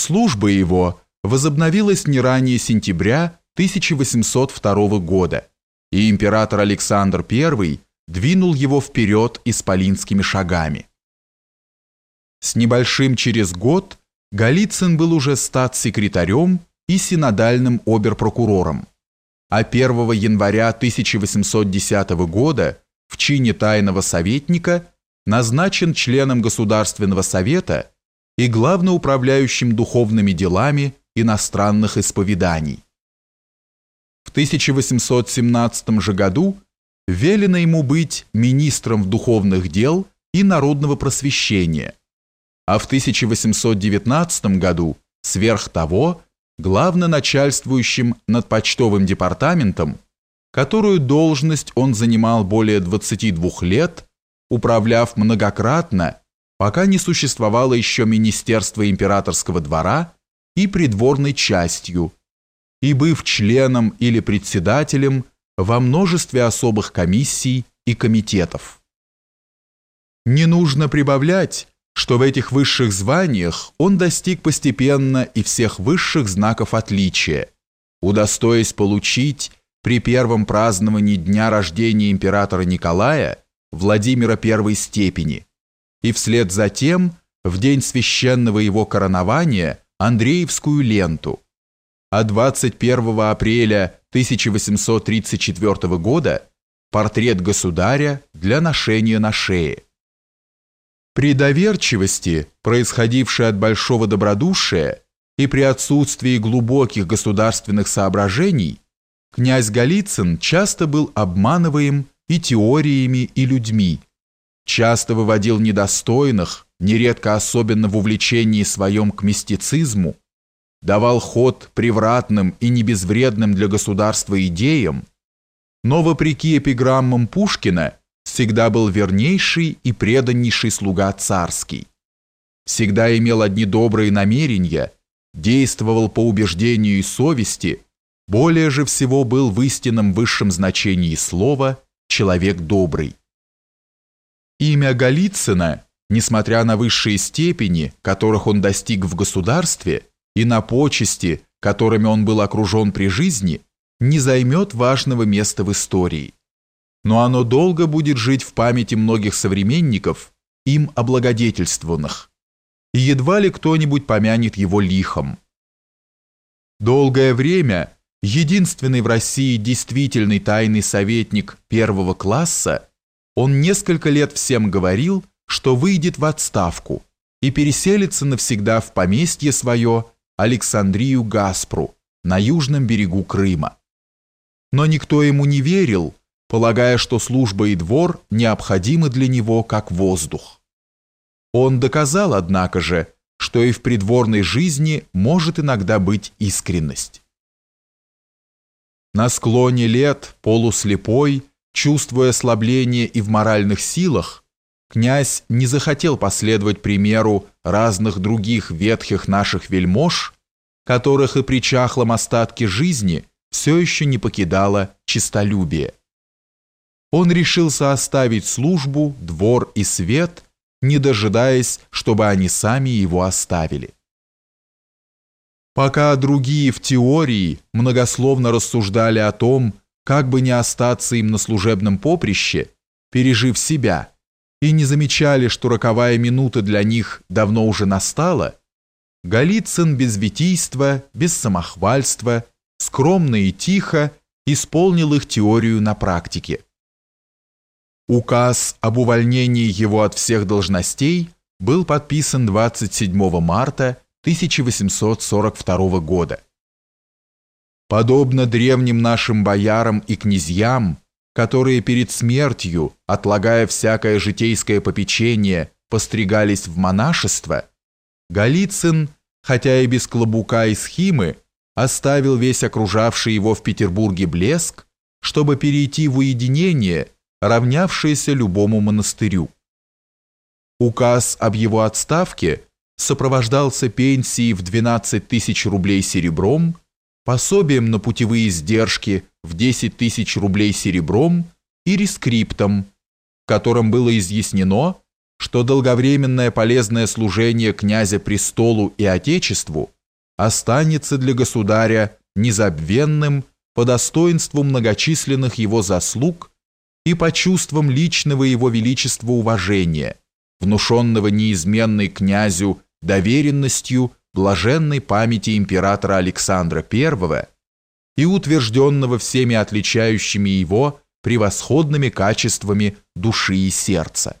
Служба его возобновилась не ранее сентября 1802 года, и император Александр I двинул его вперед исполинскими шагами. С небольшим через год Голицын был уже статс-секретарем и синодальным оберпрокурором, а 1 января 1810 года в чине тайного советника назначен членом Государственного совета и главноуправляющим духовными делами иностранных исповеданий. В 1817 же году велено ему быть министром духовных дел и народного просвещения, а в 1819 году сверх того главноначальствующим над почтовым департаментом, которую должность он занимал более 22 лет, управляв многократно, пока не существовало еще Министерство императорского двора и придворной частью, и быв членом или председателем во множестве особых комиссий и комитетов. Не нужно прибавлять, что в этих высших званиях он достиг постепенно и всех высших знаков отличия, удостоясь получить при первом праздновании дня рождения императора Николая Владимира первой степени и вслед за тем в день священного его коронования Андреевскую ленту, а 21 апреля 1834 года портрет государя для ношения на шее. При доверчивости, происходившей от большого добродушия, и при отсутствии глубоких государственных соображений, князь Голицын часто был обманываем и теориями, и людьми, часто выводил недостойных, нередко особенно в увлечении своем к мистицизму, давал ход превратным и небезвредным для государства идеям, но вопреки эпиграммам Пушкина всегда был вернейший и преданнейший слуга царский. Всегда имел одни добрые намерения, действовал по убеждению и совести, более же всего был в истинном высшем значении слова «человек добрый». Имя Голицына, несмотря на высшие степени, которых он достиг в государстве, и на почести, которыми он был окружен при жизни, не займет важного места в истории но оно долго будет жить в памяти многих современников, им облагодетельствованных, и едва ли кто-нибудь помянет его лихом. Долгое время единственный в России действительный тайный советник первого класса, он несколько лет всем говорил, что выйдет в отставку и переселится навсегда в поместье свое Александрию Гаспру на южном берегу Крыма. Но никто ему не верил, полагая, что служба и двор необходимы для него как воздух. Он доказал, однако же, что и в придворной жизни может иногда быть искренность. На склоне лет, полуслепой, чувствуя ослабление и в моральных силах, князь не захотел последовать примеру разных других ветхих наших вельмож, которых и при чахлом остатке жизни все еще не покидало честолюбие он решился оставить службу, двор и свет, не дожидаясь, чтобы они сами его оставили. Пока другие в теории многословно рассуждали о том, как бы не остаться им на служебном поприще, пережив себя, и не замечали, что роковая минута для них давно уже настала, Голицын без витийства, без самохвальства, скромно и тихо исполнил их теорию на практике. Указ об увольнении его от всех должностей был подписан 27 марта 1842 года. Подобно древним нашим боярам и князьям, которые перед смертью, отлагая всякое житейское попечение, постригались в монашество, Голицын, хотя и без клобука и схимы, оставил весь окружавший его в Петербурге блеск, чтобы перейти в уединение – равнявшееся любому монастырю. Указ об его отставке сопровождался пенсией в 12 тысяч рублей серебром, пособием на путевые издержки в 10 тысяч рублей серебром и рескриптом, в котором было изъяснено, что долговременное полезное служение князя престолу и отечеству останется для государя незабвенным по достоинству многочисленных его заслуг и по чувствам личного его величества уважения, внушенного неизменной князю доверенностью блаженной памяти императора Александра I и утвержденного всеми отличающими его превосходными качествами души и сердца.